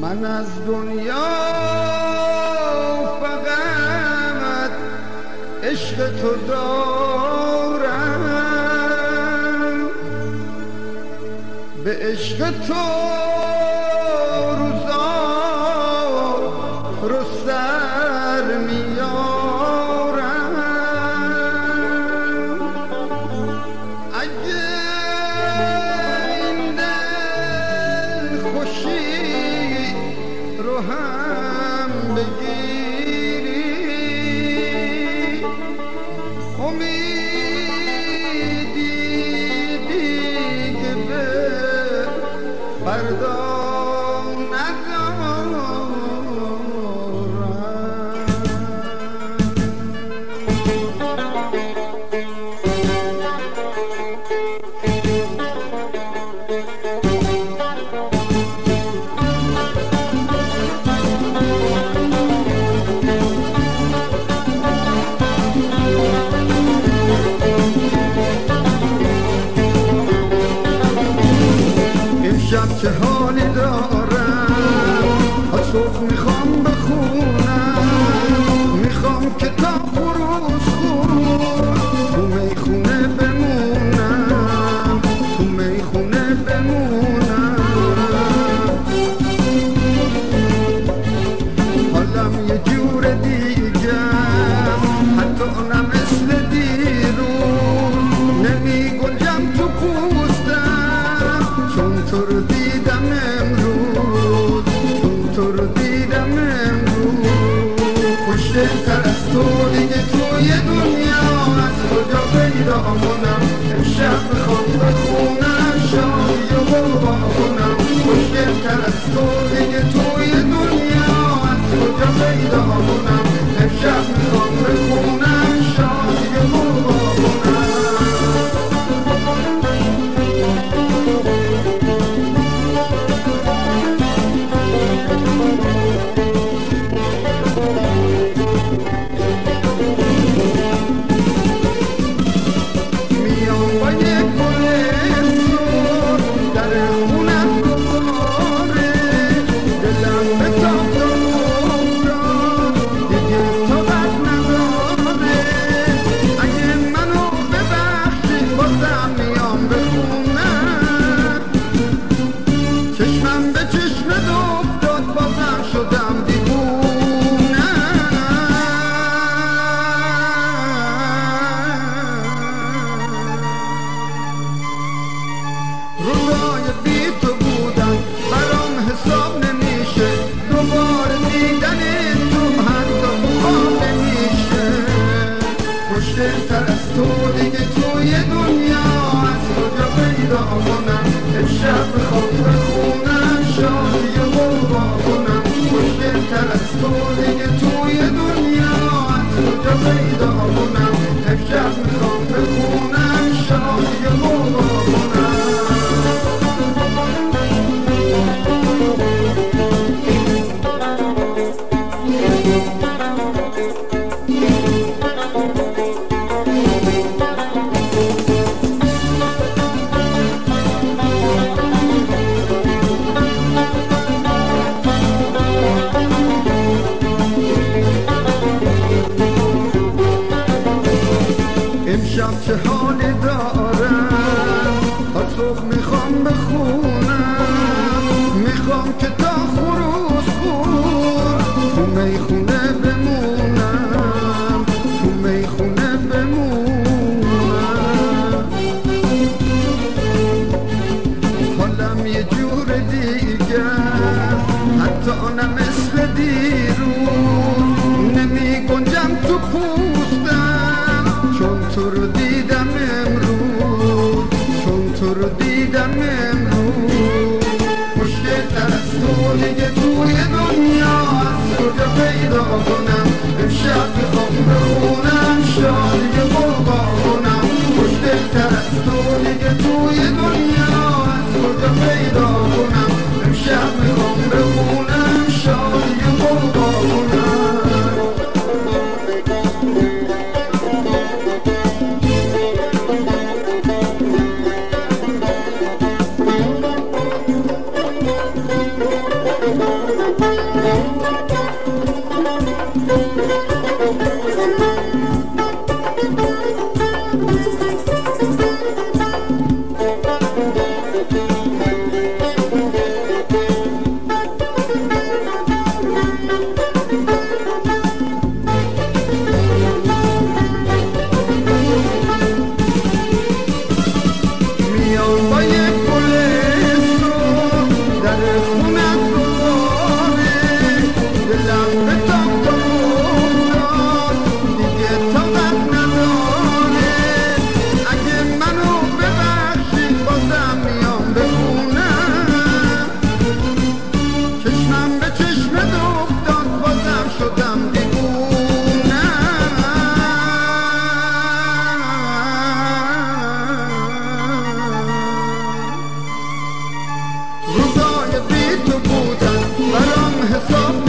من از دنیا فقط عشق تو دارم. به عشق تو روزا رو سر میان هم بگیری. امیدی دیگه به فردا دیدم امشب می‌خوام тут. shot to hold it دیدم امروز. خوشگل از تو دیگه توی دنیا. از کجا پیدا کنم. امشب می‌خوام بخونم. شادی بابا his love.